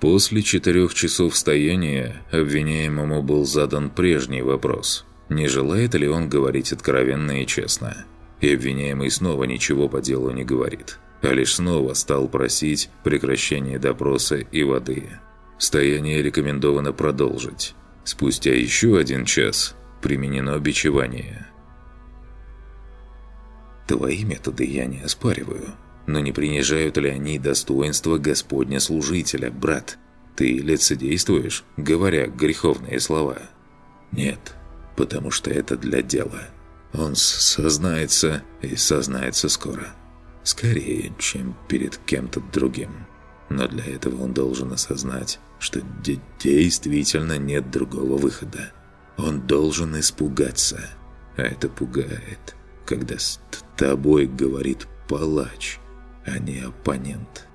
После четырех часов стояния обвиняемому был задан прежний вопрос, не желает ли он говорить откровенно и честно. И обвиняемый снова ничего по делу не говорит, а лишь снова стал просить прекращения допроса и воды. Стояние рекомендовано продолжить. Спустя еще один час применено бичевание. Твои методы я не оспариваю, но не принижают ли они достоинство Господня служителя, брат? Ты лицедействуешь, говоря греховные слова? Нет, потому что это для дела. Он сознается и сознается скоро. Скорее, чем перед кем-то другим. Но для этого он должен осознать, что действительно нет другого выхода. Он должен испугаться. А это пугает, когда с тобой говорит палач, а не оппонент.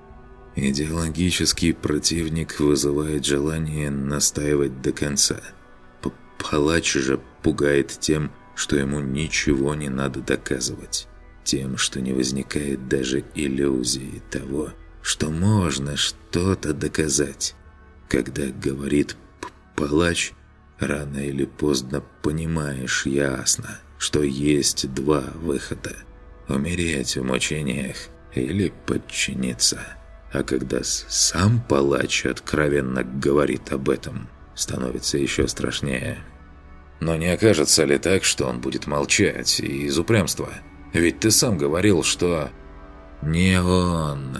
Идеологический противник вызывает желание настаивать до конца. П палач же пугает тем, что ему ничего не надо доказывать. Тем, что не возникает даже иллюзии того, что можно что-то доказать. Когда говорит палач, рано или поздно понимаешь ясно, что есть два выхода. Умереть в мучениях или подчиниться. А когда сам палач откровенно говорит об этом, становится еще страшнее. Но не окажется ли так, что он будет молчать из упрямства? Ведь ты сам говорил, что... Не он.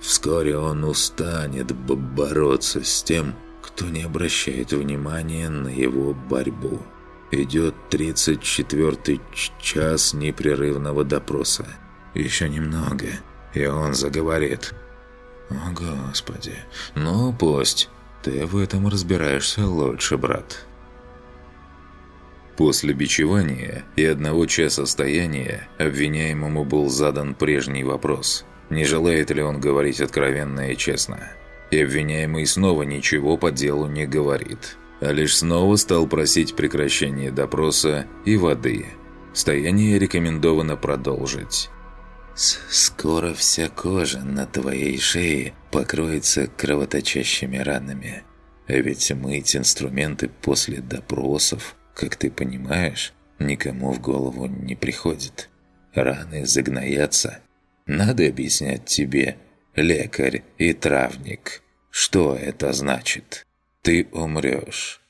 Вскоре он устанет бороться с тем, кто не обращает внимания на его борьбу. Идет 34-й час непрерывного допроса. Еще немного, и он заговорит. «О, Господи! Ну, пусть. Ты в этом разбираешься лучше, брат». После бичевания и одного часа стояния обвиняемому был задан прежний вопрос. Не желает ли он говорить откровенно и честно? И обвиняемый снова ничего по делу не говорит, а лишь снова стал просить прекращения допроса и воды. Стояние рекомендовано продолжить. «Скоро вся кожа на твоей шее покроется кровоточащими ранами. Ведь мыть инструменты после допросов, как ты понимаешь, никому в голову не приходит. Раны загноятся. Надо объяснять тебе, лекарь и травник, что это значит. Ты умрешь,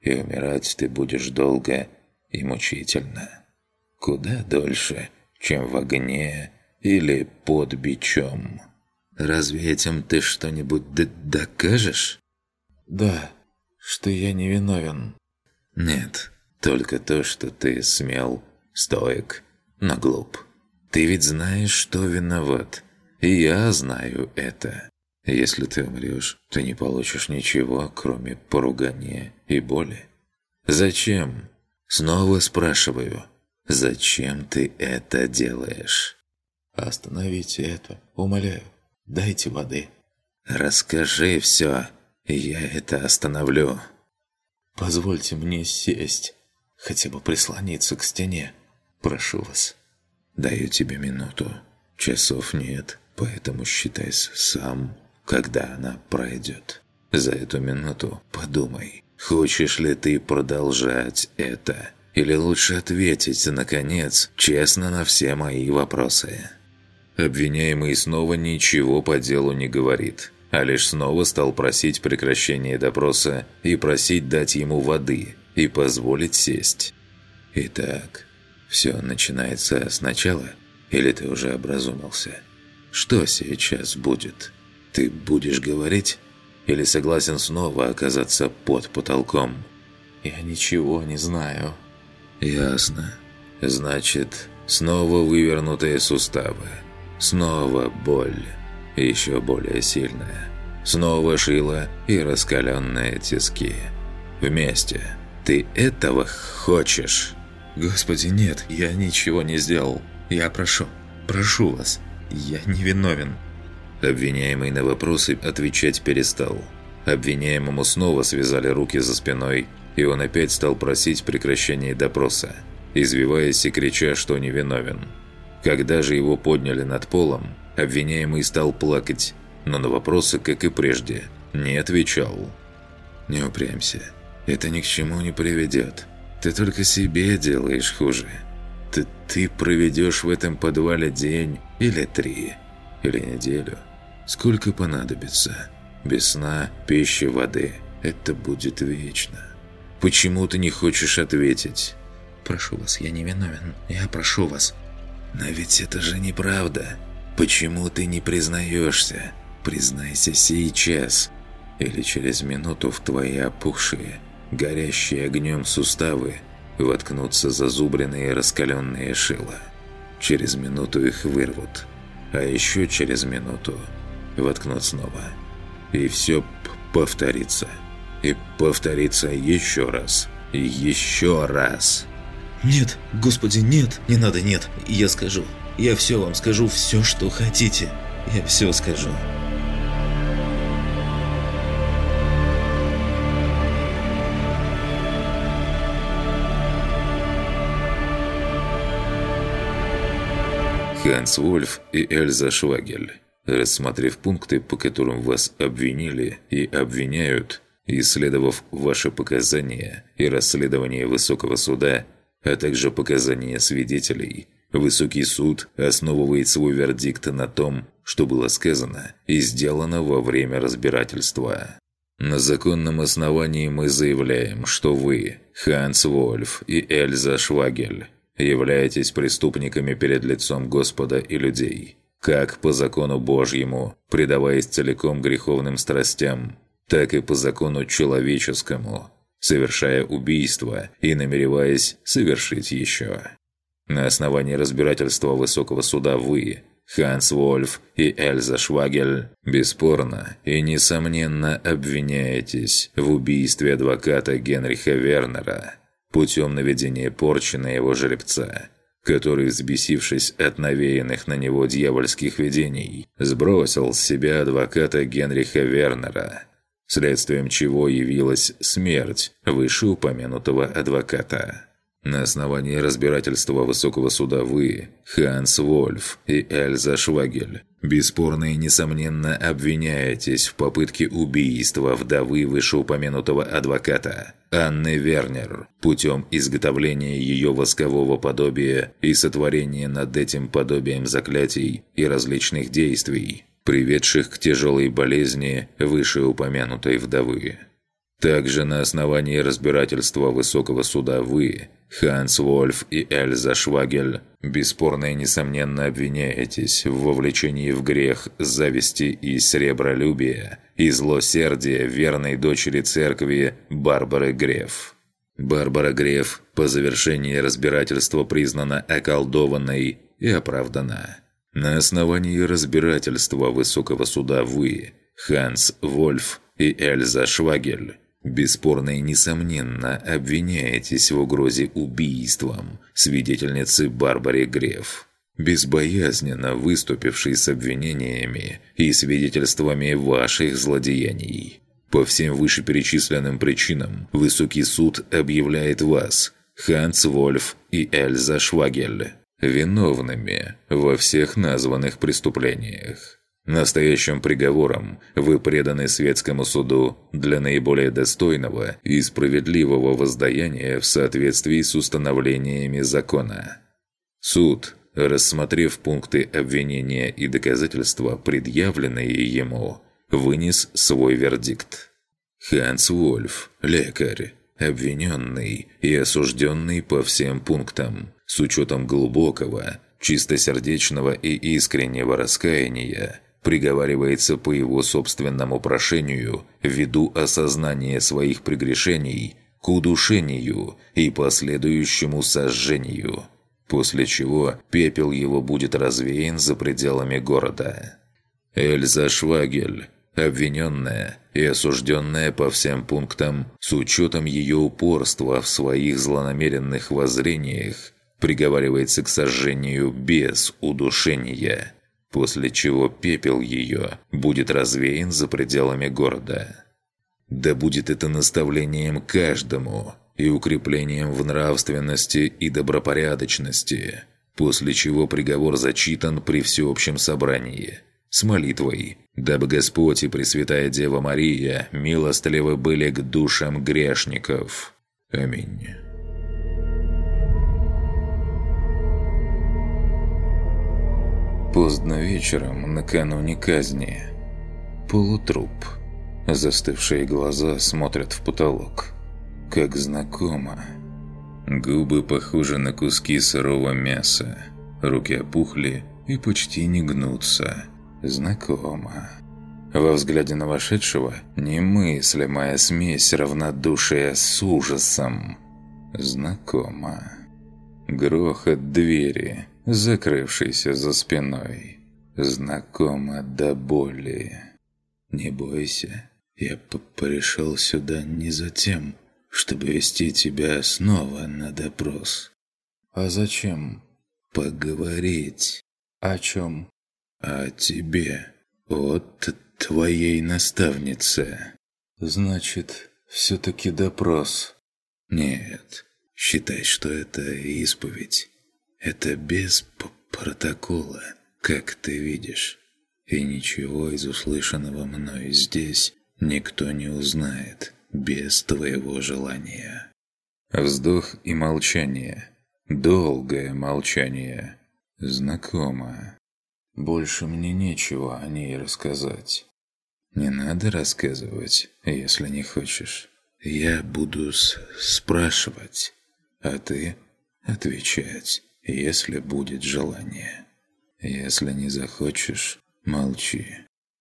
и умирать ты будешь долго и мучительно. Куда дольше, чем в огне или под бичом. Разве этим ты что-нибудь докажешь? Да, что я не виновен. Нет, только то, что ты смел, стоек, но глуп. Ты ведь знаешь, что виноват. И я знаю это. Если ты умрешь, ты не получишь ничего, кроме поругания и боли. Зачем? Снова спрашиваю. Зачем ты это делаешь? «Остановите это, умоляю. Дайте воды». «Расскажи все, я это остановлю». «Позвольте мне сесть, хотя бы прислониться к стене. Прошу вас». «Даю тебе минуту. Часов нет, поэтому считай сам, когда она пройдет. За эту минуту подумай, хочешь ли ты продолжать это, или лучше ответить, наконец, честно на все мои вопросы». Обвиняемый снова ничего по делу не говорит, а лишь снова стал просить прекращения допроса и просить дать ему воды и позволить сесть. Итак, все начинается сначала, или ты уже образумился? Что сейчас будет? Ты будешь говорить? Или согласен снова оказаться под потолком? Я ничего не знаю. Ясно. Значит, снова вывернутые суставы. Снова боль, еще более сильная. Снова шило и раскаленные тиски. Вместе. Ты этого хочешь? Господи, нет, я ничего не сделал. Я прошу, прошу вас, я не виновен. Обвиняемый на вопросы отвечать перестал. Обвиняемому снова связали руки за спиной, и он опять стал просить прекращения допроса, извиваясь и крича, что невиновен. Когда же его подняли над полом, обвиняемый стал плакать, но на вопросы, как и прежде, Не отвечал. «Не упрямься. Это ни к чему не приведет. Ты только себе делаешь хуже. Ты, ты проведешь в этом подвале день или три, или неделю. Сколько понадобится. Без сна, пищи, воды. Это будет вечно. Почему ты не хочешь ответить?» «Прошу вас, я не виновен. Я прошу вас». «Но ведь это же неправда. Почему ты не признаешься? Признайся сейчас. Или через минуту в твои опухшие, горящие огнем суставы воткнутся зазубренные раскаленные шила. Через минуту их вырвут, а еще через минуту воткнут снова. И все повторится. И повторится еще раз. Еще раз. «Нет, господи, нет, не надо, нет, я скажу. Я все вам скажу, все, что хотите. Я все скажу». Ханс Вольф и Эльза Швагель. Рассмотрев пункты, по которым вас обвинили и обвиняют, исследовав ваши показания и расследование высокого суда, а также показания свидетелей, Высокий суд основывает свой вердикт на том, что было сказано и сделано во время разбирательства. На законном основании мы заявляем, что вы, Ханс Вольф и Эльза Швагель, являетесь преступниками перед лицом Господа и людей, как по закону Божьему, предаваясь целиком греховным страстям, так и по закону человеческому, совершая убийство и намереваясь совершить еще. На основании разбирательства Высокого суда вы, Ханс Вольф и Эльза Швагель, бесспорно и несомненно обвиняетесь в убийстве адвоката Генриха Вернера – путем наведения порчи на его жеребца, который, взбесившись от навеянных на него дьявольских видений, сбросил с себя адвоката Генриха Вернера, следствием чего явилась смерть вышеупомянутого адвоката. На основании разбирательства Высокого суда вы, Ханс Вольф и Эльза Швагель, бесспорно и несомненно обвиняетесь в попытке убийства вдовы вышеупомянутого адвоката Анны Вернер путем изготовления ее воскового подобия и сотворения над этим подобием заклятий и различных действий, приведших к тяжелой болезни вышеупомянутой вдовы. Также на основании разбирательства Высокого суда вы, Ханс Вольф и Эльза Швагель, бесспорно и несомненно обвиняетесь в вовлечении в грех зависти и сребролюбия и злосердия верной дочери церкви Барбары Греф. Барбара Греф по завершении разбирательства признана околдованной и оправдана. На основании разбирательства Высокого суда вы, Ханс Вольф и Эльза Швагель, бесспорно и несомненно обвиняетесь в угрозе убийством свидетельницы Барбаре Греф, безбоязненно выступившей с обвинениями и свидетельствами ваших злодеяний. По всем вышеперечисленным причинам Высокий суд объявляет вас, Ханс Вольф и Эльза Швагель, виновными во всех названных преступлениях. Настоящим приговором вы преданы светскому суду для наиболее достойного и справедливого воздаяния в соответствии с установлениями закона. Суд, рассмотрев пункты обвинения и доказательства, предъявленные ему, вынес свой вердикт. Ханс Вольф, лекарь, обвиненный и осужденный по всем пунктам, с учетом глубокого, чистосердечного и искреннего раскаяния, приговаривается по его собственному прошению ввиду осознания своих прегрешений к удушению и последующему сожжению, после чего пепел его будет развеян за пределами города. Эльза Швагель, обвиненная и осужденная по всем пунктам с учетом ее упорства в своих злонамеренных воззрениях, приговаривается к сожжению без удушения – после чего пепел ее будет развеян за пределами города. Да будет это наставлением каждому и укреплением в нравственности и добропорядочности, после чего приговор зачитан при всеобщем собрании, с молитвой, дабы Господь и Пресвятая Дева Мария милостливы были к душам грешников. Аминь. Поздно вечером, накануне казни. Полутруп. Застывшие глаза смотрят в потолок. Как знакомо. Губы похожи на куски сырого мяса. Руки опухли и почти не гнутся. Знакомо. Во взгляде на вошедшего немыслимая смесь равнодушия с ужасом. Знакомо. Грохот двери, закрывшийся за спиной. Знакомо до боли. «Не бойся, я пришел сюда не за тем, чтобы вести тебя снова на допрос». «А зачем?» «Поговорить». «О чем?» «О тебе. От твоей наставнице». «Значит, все-таки допрос?» «Нет, считай, что это исповедь. Это без протокола, как ты видишь. И ничего из услышанного мной здесь никто не узнает» без твоего желания. Вздох и молчание. Долгое молчание. Знакомо. Больше мне нечего о ней рассказать. Не надо рассказывать, если не хочешь. Я буду спрашивать, а ты отвечать, если будет желание. Если не захочешь, молчи.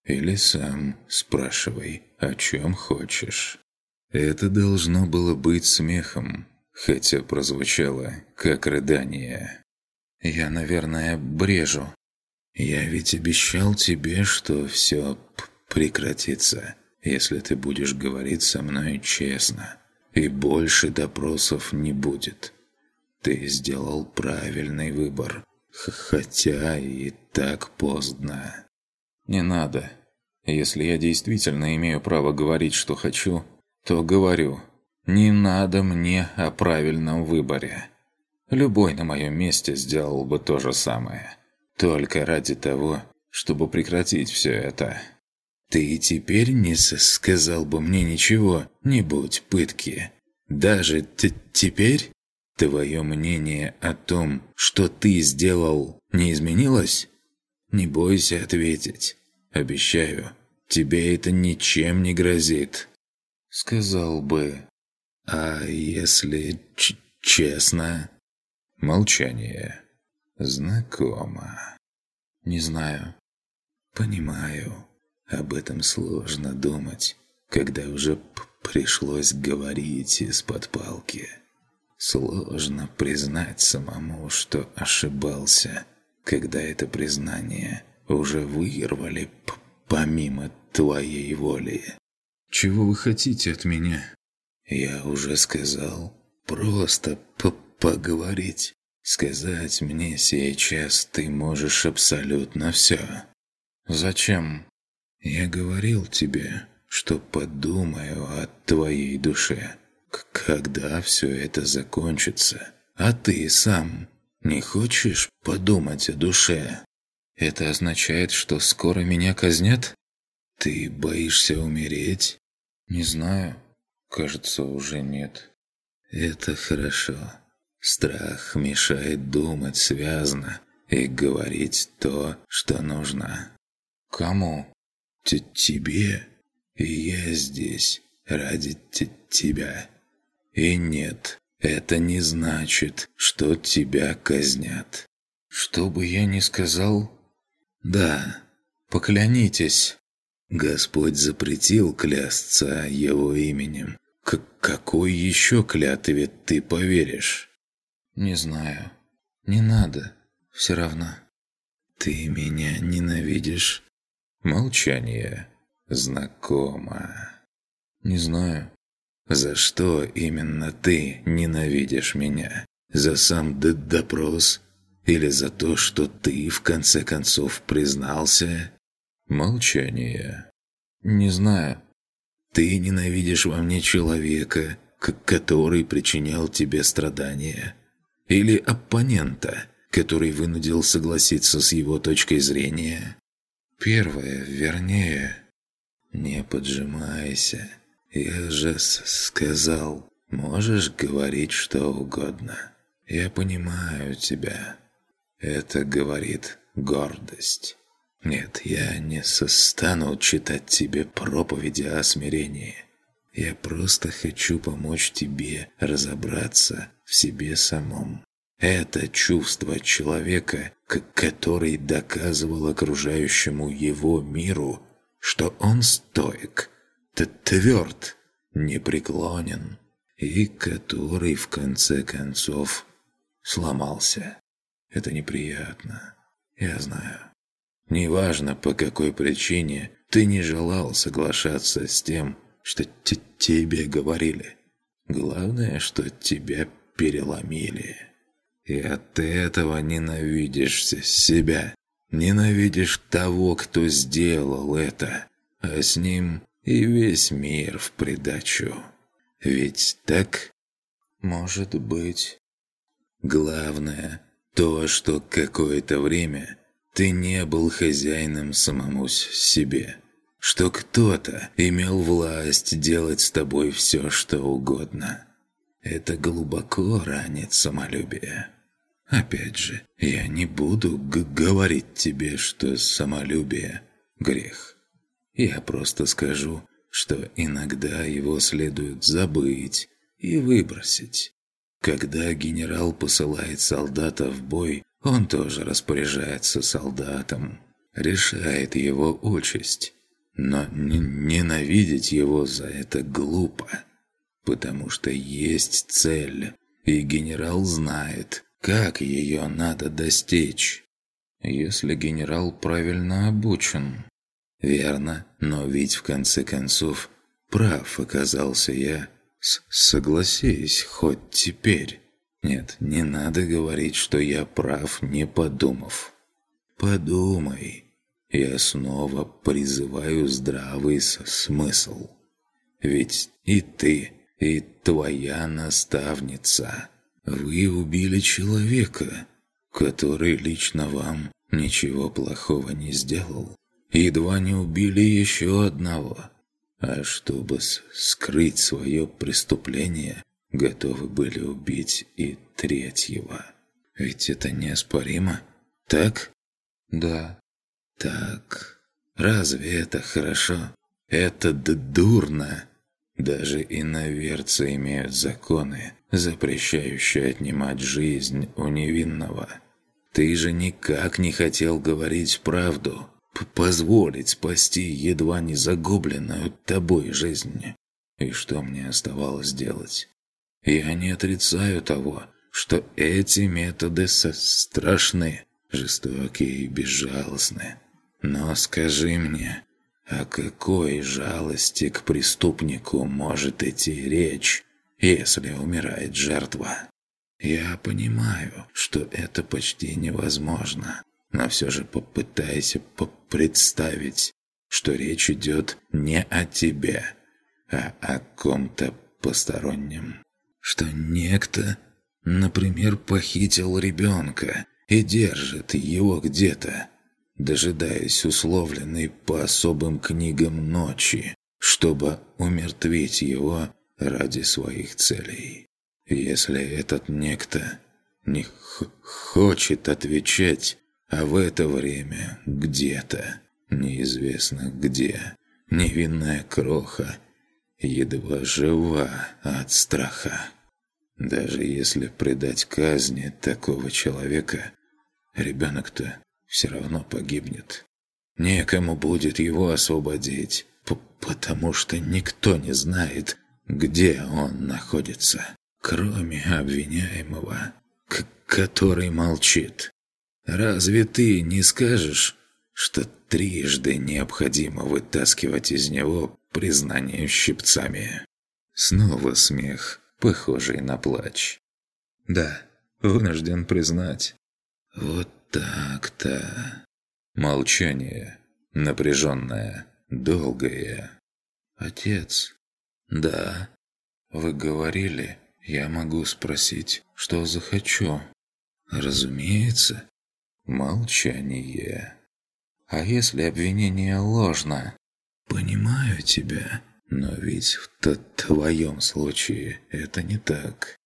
Или сам спрашивай, о чем хочешь. Это должно было быть смехом, хотя прозвучало как рыдание. «Я, наверное, брежу. Я ведь обещал тебе, что все прекратится, если ты будешь говорить со мной честно, и больше допросов не будет. Ты сделал правильный выбор, хотя и так поздно». «Не надо. Если я действительно имею право говорить, что хочу, то говорю, не надо мне о правильном выборе. Любой на моем месте сделал бы то же самое. Только ради того, чтобы прекратить все это. Ты теперь не сказал бы мне ничего, не будь пытки. Даже теперь твое мнение о том, что ты сделал, не изменилось? Не бойся ответить. Обещаю, тебе это ничем не грозит сказал бы. А если честно? Молчание. Знакомо. Не знаю. Понимаю. Об этом сложно думать, когда уже пришлось говорить из-под палки. Сложно признать самому, что ошибался, когда это признание уже вырвали помимо твоей воли. Чего вы хотите от меня? Я уже сказал. Просто п поговорить. Сказать мне сейчас ты можешь абсолютно все. Зачем? Я говорил тебе, что подумаю о твоей душе, когда все это закончится. А ты сам не хочешь подумать о душе? Это означает, что скоро меня казнят? «Ты боишься умереть?» «Не знаю. Кажется, уже нет». «Это хорошо. Страх мешает думать связно и говорить то, что нужно». «Кому?» Т «Тебе. И я здесь ради тебя. И нет, это не значит, что тебя казнят». «Что бы я ни сказал?» «Да. Поклянитесь». Господь запретил клясться его именем. К какой еще клятве ты поверишь? Не знаю. Не надо. Все равно. Ты меня ненавидишь? Молчание. Знакомо. Не знаю. За что именно ты ненавидишь меня? За сам допрос? Или за то, что ты в конце концов признался Молчание. «Не знаю. Ты ненавидишь во мне человека, который причинял тебе страдания. Или оппонента, который вынудил согласиться с его точкой зрения. Первое, вернее... Не поджимайся. Я же сказал, можешь говорить что угодно. Я понимаю тебя. Это говорит гордость. Нет, я не стану читать тебе проповеди о смирении. Я просто хочу помочь тебе разобраться в себе самом. Это чувство человека, который доказывал окружающему его миру, что он стоек, тверд, непреклонен, и который в конце концов сломался. Это неприятно, я знаю. Неважно, по какой причине ты не желал соглашаться с тем, что тебе говорили. Главное, что тебя переломили. И от этого ненавидишь себя. Ненавидишь того, кто сделал это. А с ним и весь мир в придачу. Ведь так? Может быть. Главное, то, что какое-то время ты не был хозяином самому себе. Что кто-то имел власть делать с тобой все, что угодно. Это глубоко ранит самолюбие. Опять же, я не буду говорить тебе, что самолюбие – грех. Я просто скажу, что иногда его следует забыть и выбросить. Когда генерал посылает солдата в бой, он тоже распоряжается солдатом, решает его участь. Но ненавидеть его за это глупо, потому что есть цель, и генерал знает, как ее надо достичь. Если генерал правильно обучен. Верно, но ведь в конце концов прав оказался я. С Согласись, хоть теперь. Нет, не надо говорить, что я прав, не подумав. Подумай. Я снова призываю здравый смысл. Ведь и ты, и твоя наставница, вы убили человека, который лично вам ничего плохого не сделал. Едва не убили еще одного. А чтобы скрыть свое преступление, готовы были убить и третьего. Ведь это неоспоримо, так? Да. Так. Разве это хорошо? Это дурно. Даже иноверцы имеют законы, запрещающие отнимать жизнь у невинного. Ты же никак не хотел говорить правду, позволить спасти едва не загубленную тобой жизнь. И что мне оставалось делать? Я не отрицаю того, что эти методы страшны, жестокие и безжалостны. Но скажи мне, о какой жалости к преступнику может идти речь, если умирает жертва? Я понимаю, что это почти невозможно, но все же попытайся представить, что речь идет не о тебе, а о ком-то постороннем что некто, например, похитил ребенка и держит его где-то, дожидаясь условленной по особым книгам ночи, чтобы умертвить его ради своих целей. Если этот некто не хочет отвечать, а в это время где-то, неизвестно где, невинная кроха едва жива от страха. Даже если предать казни такого человека, ребенок-то все равно погибнет. Некому будет его освободить, потому что никто не знает, где он находится, кроме обвиняемого, который молчит. Разве ты не скажешь, что трижды необходимо вытаскивать из него признание щипцами? Снова смех похожий на плач. Да, вынужден признать. Вот так-то. Молчание. Напряженное. Долгое. Отец. Да. Вы говорили, я могу спросить, что захочу. Разумеется. Молчание. А если обвинение ложно? Понимаю тебя, но ведь в твоем случае это не так.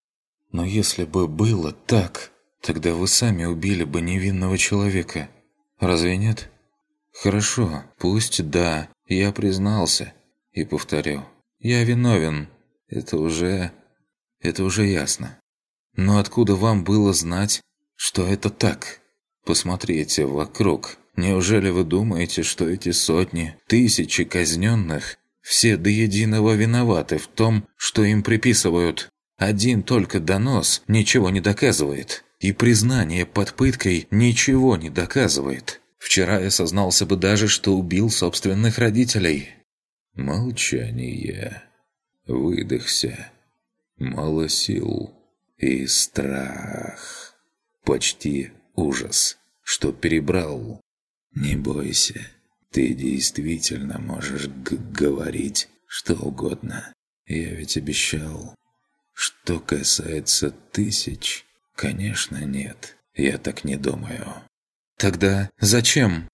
Но если бы было так, тогда вы сами убили бы невинного человека. Разве нет? Хорошо, пусть да, я признался. И повторю, я виновен. Это уже... это уже ясно. Но откуда вам было знать, что это так? Посмотрите вокруг. Неужели вы думаете, что эти сотни, тысячи казненных, все до единого виноваты в том, что им приписывают? Один только донос ничего не доказывает. И признание под пыткой ничего не доказывает. Вчера я сознался бы даже, что убил собственных родителей. Молчание. Выдохся. Мало сил. И страх. Почти ужас, что перебрал. Не бойся. Ты действительно можешь говорить что угодно. Я ведь обещал. Что касается тысяч, конечно, нет. Я так не думаю. Тогда зачем?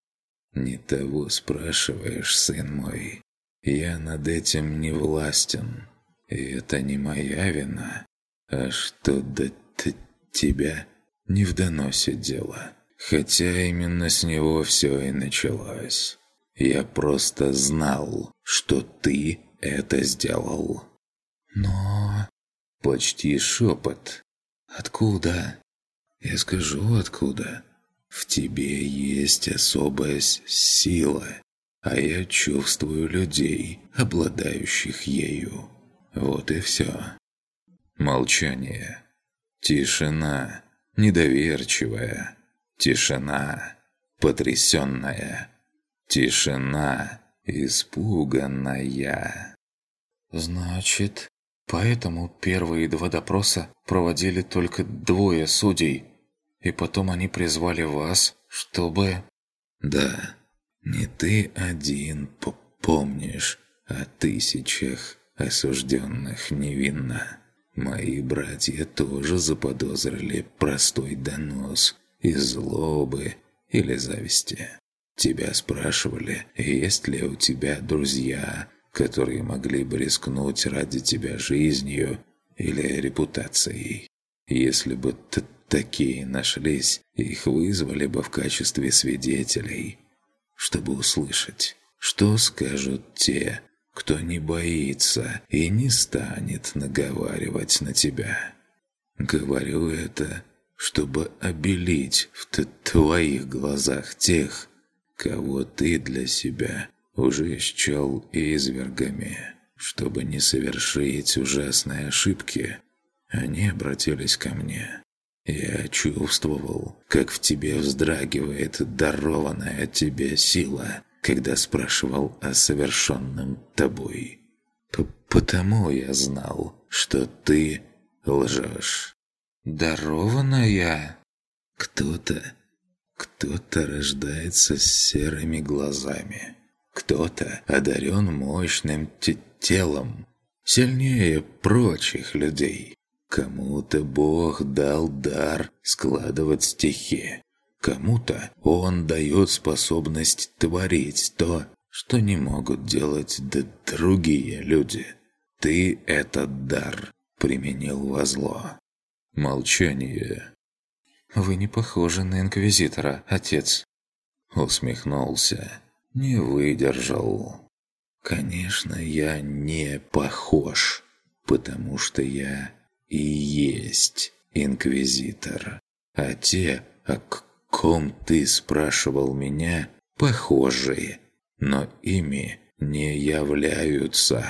Не того спрашиваешь, сын мой. Я над этим не властен. И это не моя вина. А что до тебя не в доносе дело. Хотя именно с него все и началось. Я просто знал, что ты это сделал. Но... Почти шепот. Откуда? Я скажу, откуда. В тебе есть особая сила, а я чувствую людей, обладающих ею. Вот и все. Молчание. Тишина. Недоверчивая. Тишина. Потрясенная. Тишина. Испуганная. Значит, поэтому первые два допроса проводили только двое судей, и потом они призвали вас, чтобы... Да, не ты один помнишь о тысячах осужденных невинно. Мои братья тоже заподозрили простой донос из злобы или зависти. Тебя спрашивали, есть ли у тебя друзья, которые могли бы рискнуть ради тебя жизнью или репутацией. Если бы такие нашлись, их вызвали бы в качестве свидетелей, чтобы услышать, что скажут те, кто не боится и не станет наговаривать на тебя. Говорю это, чтобы обелить в твоих глазах тех, кого ты для себя уже счел извергами. Чтобы не совершить ужасные ошибки, они обратились ко мне. Я чувствовал, как в тебе вздрагивает дарованная тебе сила, когда спрашивал о совершенном тобой. П Потому я знал, что ты лжешь. Дарованная? Кто-то, кто-то рождается с серыми глазами. Кто-то одарен мощным телом, сильнее прочих людей. Кому-то Бог дал дар складывать стихи. Кому-то он дает способность творить то, что не могут делать да другие люди. Ты этот дар применил во зло. Молчание. «Вы не похожи на Инквизитора, отец». Усмехнулся. Не выдержал. «Конечно, я не похож, потому что я и есть Инквизитор. А те, о ком ты спрашивал меня, похожие, но ими не являются.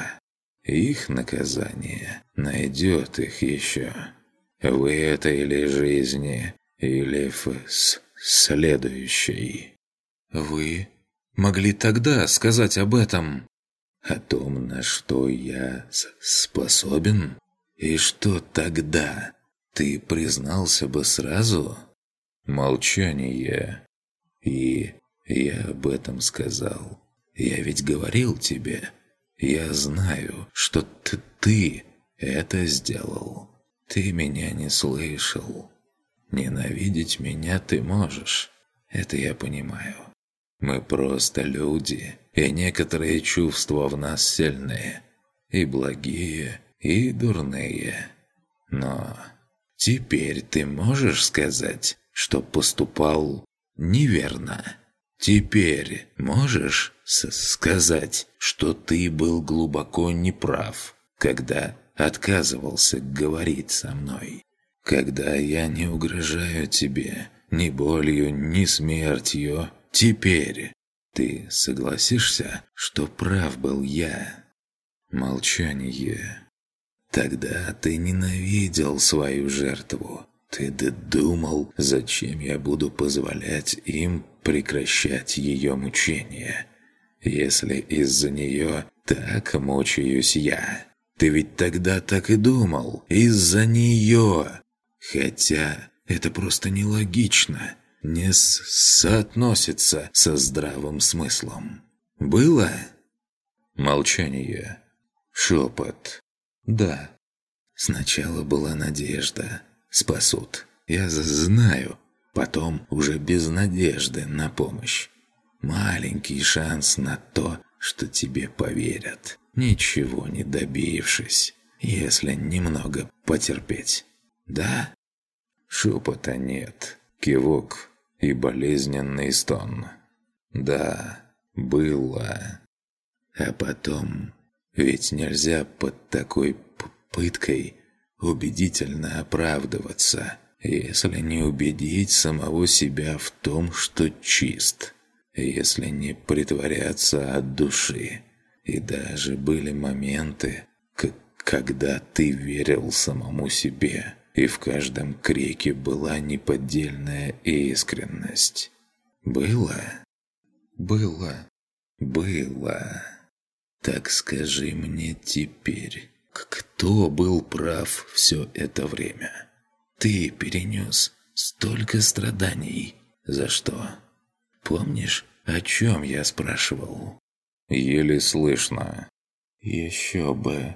Их наказание найдет их еще. В этой ли жизни или в следующей. Вы могли тогда сказать об этом? О том, на что я способен? И что тогда? Ты признался бы сразу? Молчание. И я об этом сказал. Я ведь говорил тебе. Я знаю, что ты, ты это сделал. Ты меня не слышал. Ненавидеть меня ты можешь. Это я понимаю. Мы просто люди, и некоторые чувства в нас сильные. И благие, и дурные. Но теперь ты можешь сказать, что поступал неверно? Теперь можешь сказать, что ты был глубоко неправ, когда отказывался говорить со мной? Когда я не угрожаю тебе ни болью, ни смертью, теперь ты согласишься, что прав был я?» Молчание. Тогда ты ненавидел свою жертву. Ты думал, зачем я буду позволять им прекращать ее мучения, если из-за нее так мучаюсь я. Ты ведь тогда так и думал, из-за нее. Хотя это просто нелогично, не соотносится со здравым смыслом. Было? Молчание. Шепот. Да. Сначала была надежда. Спасут. Я знаю. Потом уже без надежды на помощь. Маленький шанс на то, что тебе поверят, ничего не добившись, если немного потерпеть. Да? Шепота нет. Кивок и болезненный стон. Да, было. А потом ведь нельзя под такой пыткой убедительно оправдываться, если не убедить самого себя в том, что чист, если не притворяться от души. И даже были моменты, когда ты верил самому себе, и в каждом крике была неподдельная искренность. Было? Было. Было. Так скажи мне теперь, кто был прав все это время? Ты перенес столько страданий. За что? Помнишь, о чем я спрашивал? Еле слышно. Еще бы.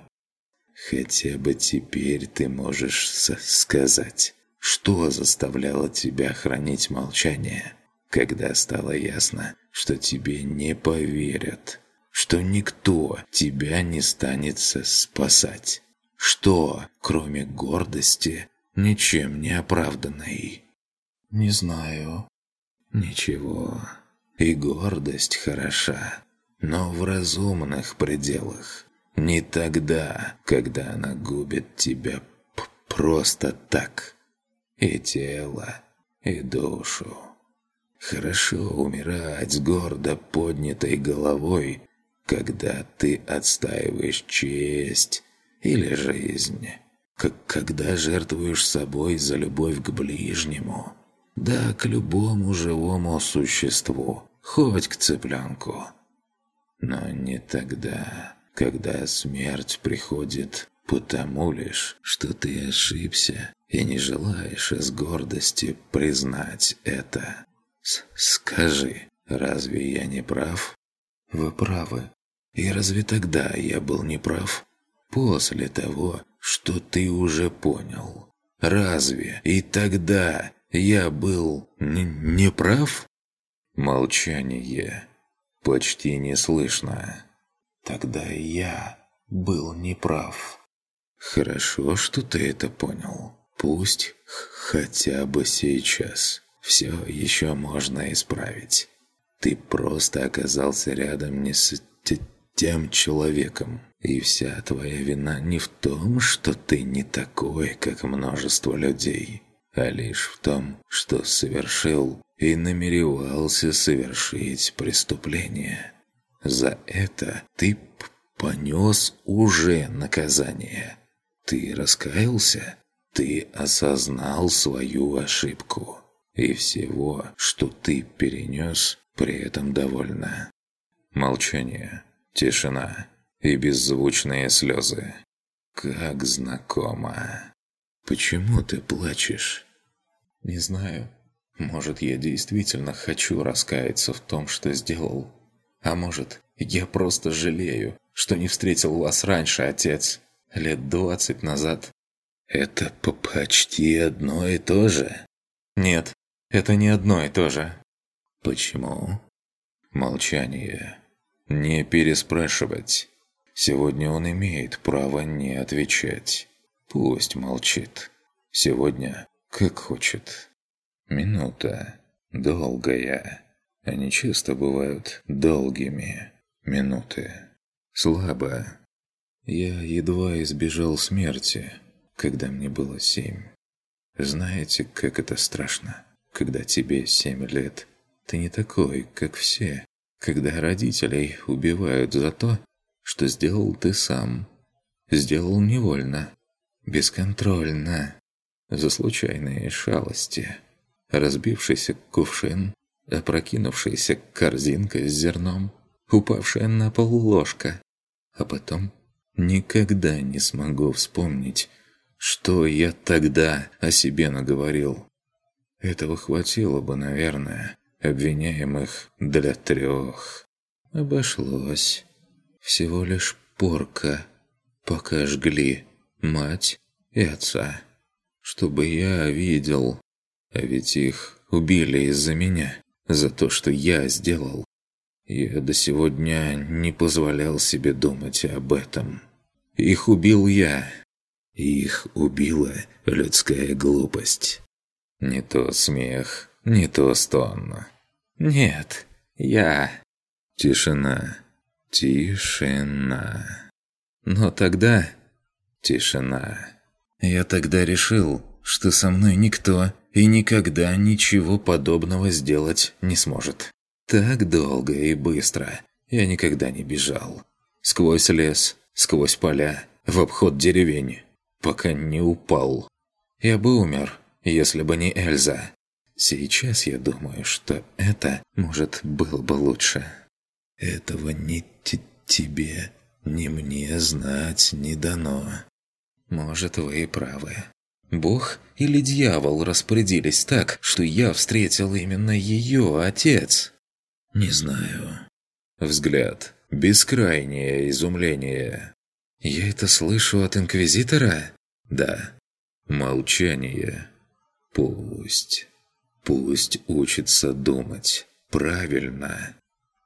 Хотя бы теперь ты можешь сказать, что заставляло тебя хранить молчание, когда стало ясно, что тебе не поверят что никто тебя не станет спасать. Что, кроме гордости, ничем не оправданной? Не знаю. Ничего. И гордость хороша, но в разумных пределах. Не тогда, когда она губит тебя просто так. И тело, и душу. Хорошо умирать с гордо поднятой головой когда ты отстаиваешь честь или жизнь, как когда жертвуешь собой за любовь к ближнему, да к любому живому существу, хоть к цыпленку. Но не тогда, когда смерть приходит потому лишь, что ты ошибся и не желаешь из гордости признать это. С Скажи, разве я не прав? Вы правы. И разве тогда я был неправ? После того, что ты уже понял. Разве и тогда я был неправ? Молчание. Почти не слышно. Тогда я был неправ. Хорошо, что ты это понял. Пусть хотя бы сейчас. Все еще можно исправить. Ты просто оказался рядом не с тем человеком. И вся твоя вина не в том, что ты не такой, как множество людей, а лишь в том, что совершил и намеревался совершить преступление. За это ты понес уже наказание. Ты раскаялся? Ты осознал свою ошибку. И всего, что ты перенес, при этом довольно. Молчание. Тишина и беззвучные слезы. Как знакомо. Почему ты плачешь? Не знаю. Может, я действительно хочу раскаяться в том, что сделал. А может, я просто жалею, что не встретил вас раньше, отец. Лет двадцать назад. Это почти одно и то же? Нет, это не одно и то же. Почему? Молчание. Не переспрашивать. Сегодня он имеет право не отвечать. Пусть молчит. Сегодня как хочет. Минута. Долгая. Они часто бывают долгими. Минуты. Слабо. Я едва избежал смерти, когда мне было семь. Знаете, как это страшно, когда тебе семь лет. Ты не такой, как все. Когда родителей убивают за то, что сделал ты сам. Сделал невольно, бесконтрольно, за случайные шалости. Разбившийся кувшин, опрокинувшаяся корзинка с зерном, упавшая на пол ложка. А потом никогда не смогу вспомнить, что я тогда о себе наговорил. Этого хватило бы, наверное, обвиняемых для трех. Обошлось. Всего лишь порка, пока жгли мать и отца. Чтобы я видел, а ведь их убили из-за меня, за то, что я сделал. Я до сегодня не позволял себе думать об этом. Их убил я. Их убила людская глупость. Не то смех, не то стон. Нет, я... Тишина. Тишина. Но тогда... Тишина. Я тогда решил, что со мной никто и никогда ничего подобного сделать не сможет. Так долго и быстро я никогда не бежал. Сквозь лес, сквозь поля, в обход деревень, пока не упал. Я бы умер, если бы не Эльза. Сейчас я думаю, что это, может, было бы лучше. Этого ни тебе, ни мне знать не дано. Может, вы и правы. Бог или дьявол распорядились так, что я встретил именно ее отец? Не знаю. Взгляд. Бескрайнее изумление. Я это слышу от Инквизитора? Да. Молчание. Пусть. Пусть учится думать. Правильно.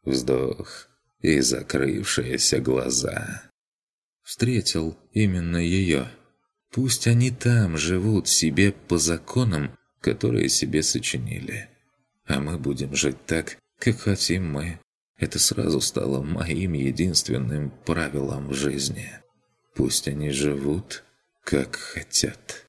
Вздох и закрывшиеся глаза. Встретил именно ее. Пусть они там живут себе по законам, которые себе сочинили. А мы будем жить так, как хотим мы. Это сразу стало моим единственным правилом в жизни. Пусть они живут, как хотят.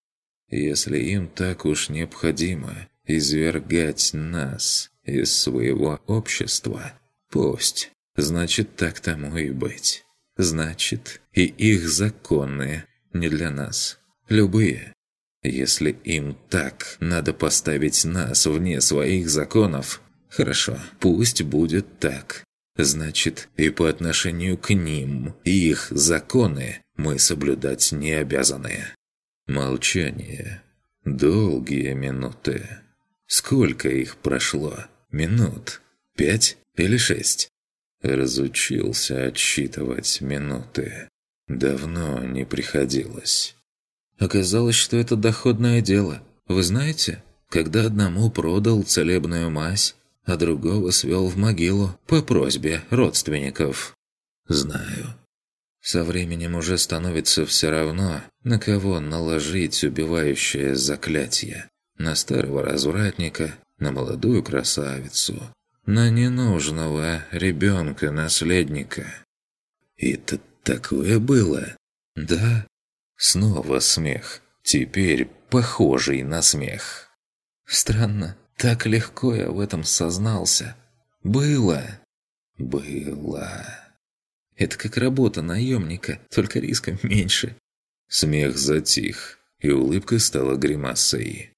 Если им так уж необходимо извергать нас из своего общества, пусть. Значит, так тому и быть. Значит, и их законы не для нас. Любые. Если им так надо поставить нас вне своих законов, хорошо, пусть будет так. Значит, и по отношению к ним, их законы мы соблюдать не обязаны. Молчание. Долгие минуты. Сколько их прошло? Минут? Пять или шесть? Разучился отсчитывать минуты. Давно не приходилось. Оказалось, что это доходное дело. Вы знаете, когда одному продал целебную мазь, а другого свел в могилу по просьбе родственников. Знаю. Со временем уже становится все равно, на кого наложить убивающее заклятие. На старого развратника, на молодую красавицу, на ненужного ребенка-наследника. Это такое было? Да. Снова смех. Теперь похожий на смех. Странно, так легко я в этом сознался. Было. Было. Это как работа наемника, только риска меньше. Смех затих, и улыбка стала гримасой.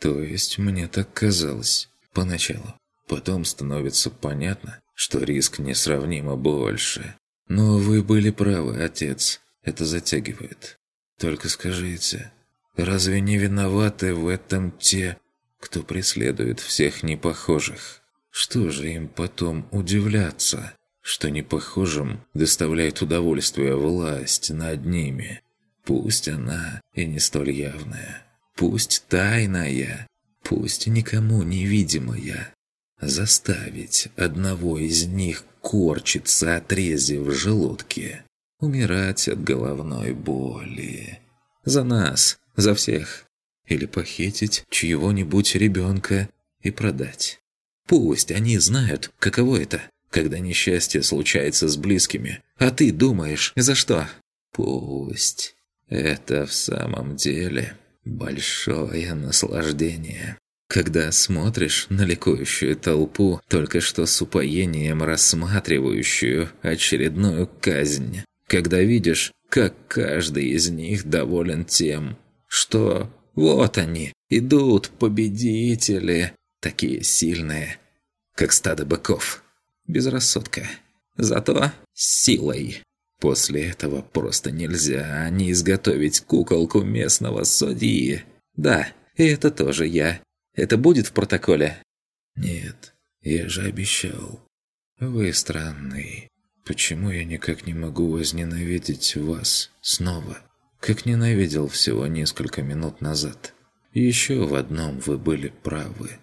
То есть мне так казалось поначалу. Потом становится понятно, что риск несравнимо больше. Но вы были правы, отец. Это затягивает. Только скажите, разве не виноваты в этом те, кто преследует всех непохожих? Что же им потом удивляться, что непохожим доставляет удовольствие власть над ними? Пусть она и не столь явная, пусть тайная, пусть никому невидимая, Заставить одного из них корчиться от рези в желудке. Умирать от головной боли. За нас, за всех. Или похитить чьего-нибудь ребенка и продать. Пусть они знают, каково это, когда несчастье случается с близкими, а ты думаешь, за что? Пусть. Это в самом деле большое наслаждение. Когда смотришь на ликующую толпу, только что с упоением рассматривающую очередную казнь. Когда видишь, как каждый из них доволен тем, что вот они, идут победители, такие сильные, как стадо быков. Без рассудка. Зато силой. После этого просто нельзя не изготовить куколку местного судьи. Да, и это тоже я. Это будет в протоколе? Нет, я же обещал. Вы странный. Почему я никак не могу возненавидеть вас снова? Как ненавидел всего несколько минут назад. Еще в одном вы были правы.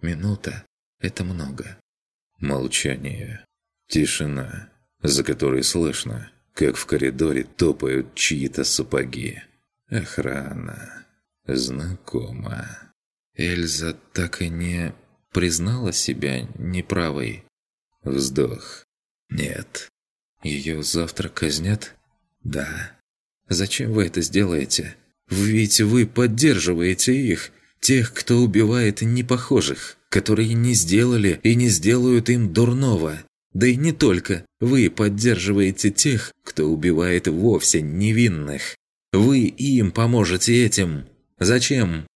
Минута – это много. Молчание. Тишина, за которой слышно, как в коридоре топают чьи-то сапоги. Охрана. Знакомо. Эльза так и не признала себя неправой. Вздох. Нет. Ее завтра казнят? Да. Зачем вы это сделаете? Ведь вы поддерживаете их, тех, кто убивает непохожих, которые не сделали и не сделают им дурного. Да и не только. Вы поддерживаете тех, кто убивает вовсе невинных. Вы им поможете этим. Зачем?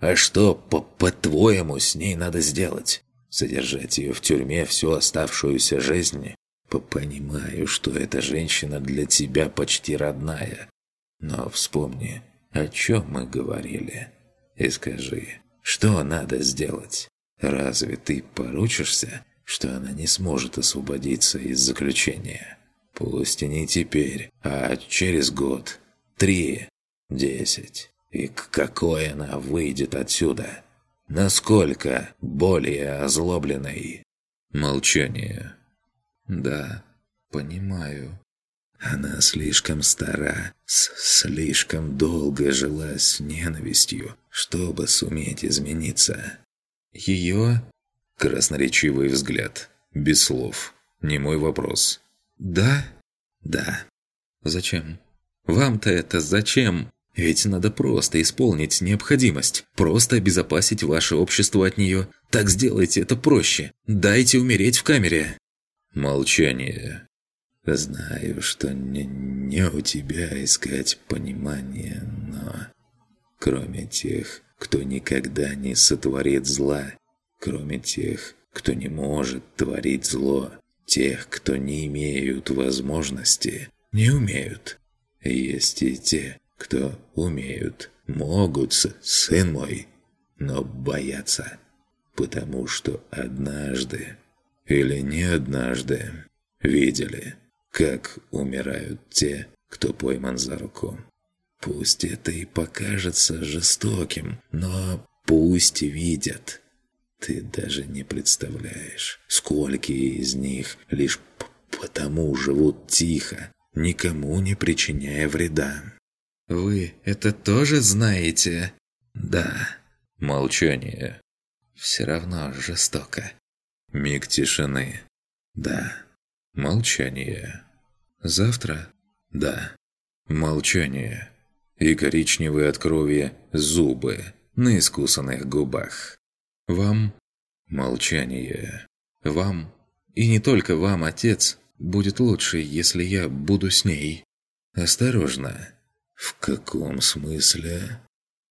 А что, по-твоему, с ней надо сделать? Содержать ее в тюрьме всю оставшуюся жизнь? Понимаю, что эта женщина для тебя почти родная. Но вспомни, о чем мы говорили. И скажи, что надо сделать? Разве ты поручишься, что она не сможет освободиться из заключения? Пусть и не теперь, а через год, три, десять. И к какой она выйдет отсюда? Насколько более озлобленной? Молчание. Да, понимаю. Она слишком стара, слишком долго жила с ненавистью, чтобы суметь измениться. Ее... Красноречивый взгляд. Без слов. Не мой вопрос. Да? Да. Зачем? Вам-то это зачем? Ведь надо просто исполнить необходимость, просто обезопасить ваше общество от нее. Так сделайте это проще. Дайте умереть в камере. Молчание. Знаю, что не, не у тебя искать понимание, но... Кроме тех, кто никогда не сотворит зла, кроме тех, кто не может творить зло, тех, кто не имеют возможности, не умеют. Есть и те, кто умеют, могут, сын мой, но боятся, потому что однажды или не однажды видели, как умирают те, кто пойман за руку. Пусть это и покажется жестоким, но пусть видят. Ты даже не представляешь, сколько из них лишь потому живут тихо, никому не причиняя вреда. «Вы это тоже знаете?» «Да». Молчание. «Все равно жестоко». Миг тишины. «Да». Молчание. «Завтра?» «Да». Молчание. И коричневые от крови зубы на искусанных губах. «Вам?» Молчание. «Вам?» И не только вам, отец, будет лучше, если я буду с ней. Осторожно. «В каком смысле?»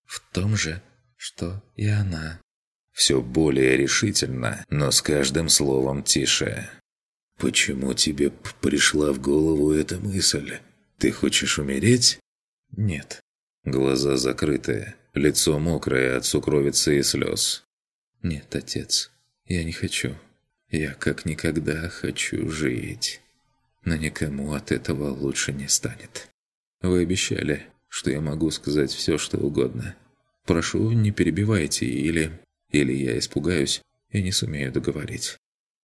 «В том же, что и она». Все более решительно, но с каждым словом тише. «Почему тебе пришла в голову эта мысль? Ты хочешь умереть?» «Нет». Глаза закрыты, лицо мокрое от сукровицы и слез. «Нет, отец, я не хочу. Я как никогда хочу жить. Но никому от этого лучше не станет». Вы обещали, что я могу сказать все, что угодно. Прошу, не перебивайте, или... Или я испугаюсь, и не сумею договорить.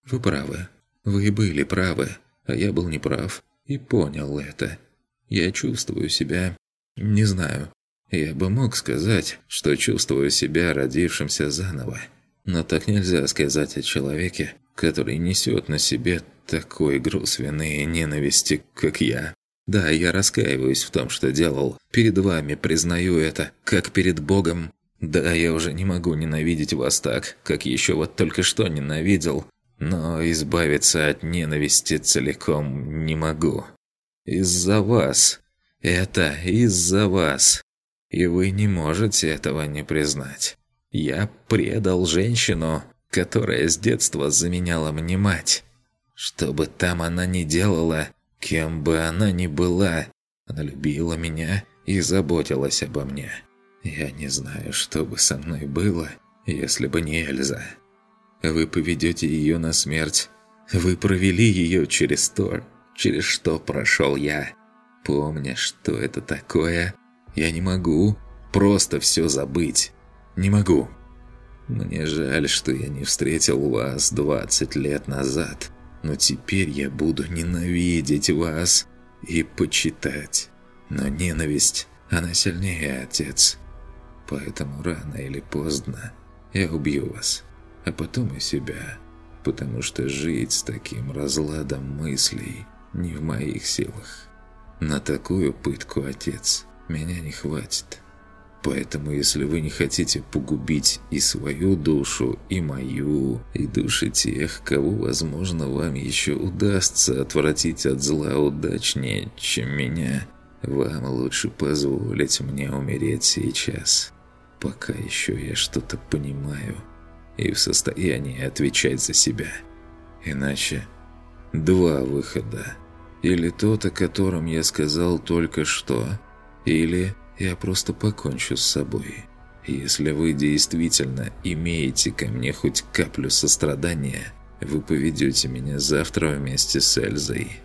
Вы правы. Вы были правы, а я был неправ и понял это. Я чувствую себя... Не знаю. Я бы мог сказать, что чувствую себя родившимся заново. Но так нельзя сказать о человеке, который несет на себе такой груз вины и ненависти, как я. Да, я раскаиваюсь в том, что делал. Перед вами признаю это, как перед Богом. Да, я уже не могу ненавидеть вас так, как еще вот только что ненавидел. Но избавиться от ненависти целиком не могу. Из-за вас. Это из-за вас. И вы не можете этого не признать. Я предал женщину, которая с детства заменяла мне мать. Что бы там она ни делала, кем бы она ни была, она любила меня и заботилась обо мне. Я не знаю, что бы со мной было, если бы не Эльза. Вы поведете ее на смерть. Вы провели ее через то, через что прошел я. Помня, что это такое, я не могу просто все забыть. Не могу. Мне жаль, что я не встретил вас 20 лет назад, но теперь я буду ненавидеть вас и почитать. Но ненависть, она сильнее, отец. Поэтому рано или поздно я убью вас а потом и себя, потому что жить с таким разладом мыслей не в моих силах. На такую пытку, отец, меня не хватит. Поэтому, если вы не хотите погубить и свою душу, и мою, и души тех, кого, возможно, вам еще удастся отвратить от зла удачнее, чем меня, вам лучше позволить мне умереть сейчас, пока еще я что-то понимаю и в состоянии отвечать за себя. Иначе два выхода. Или тот, о котором я сказал только что, или я просто покончу с собой. Если вы действительно имеете ко мне хоть каплю сострадания, вы поведете меня завтра вместе с Эльзой.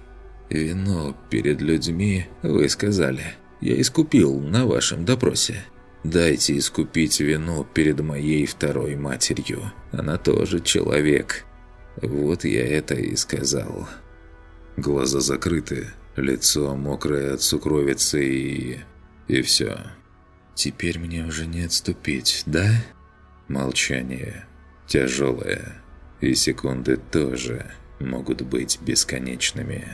Вино перед людьми, вы сказали, я искупил на вашем допросе. Дайте искупить вину перед моей второй матерью. Она тоже человек. Вот я это и сказал. Глаза закрыты, лицо мокрое от сукровицы и... И все. Теперь мне уже не отступить, да? Молчание. Тяжелое. И секунды тоже могут быть бесконечными.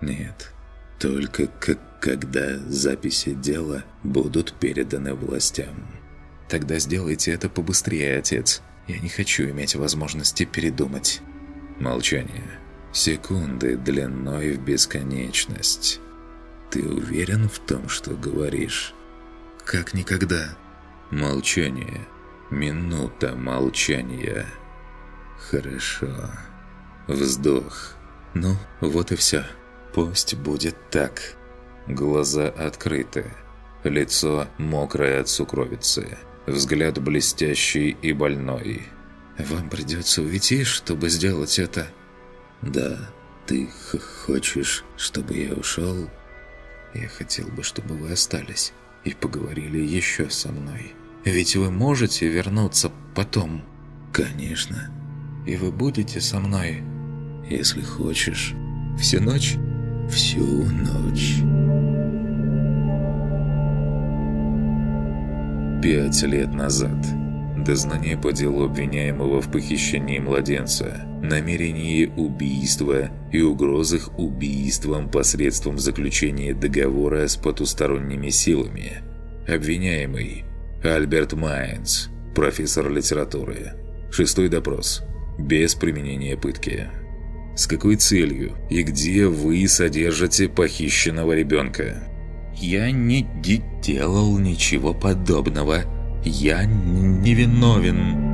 Нет. Только как когда записи дела будут переданы властям. Тогда сделайте это побыстрее, отец. Я не хочу иметь возможности передумать. Молчание. Секунды длиной в бесконечность. Ты уверен в том, что говоришь? Как никогда. Молчание. Минута молчания. Хорошо. Вздох. Ну, вот и все. Пусть будет так. Глаза открыты. Лицо мокрое от сукровицы. Взгляд блестящий и больной. «Вам придется уйти, чтобы сделать это?» «Да, ты хочешь, чтобы я ушел?» «Я хотел бы, чтобы вы остались и поговорили еще со мной. Ведь вы можете вернуться потом?» «Конечно. И вы будете со мной?» «Если хочешь. Всю ночь?» всю ночь. Пять лет назад. Дознание по делу обвиняемого в похищении младенца, намерении убийства и угрозах убийством посредством заключения договора с потусторонними силами. Обвиняемый Альберт Майнц, профессор литературы. Шестой допрос. Без применения пытки. С какой целью и где вы содержите похищенного ребенка? Я не делал ничего подобного. Я невиновен.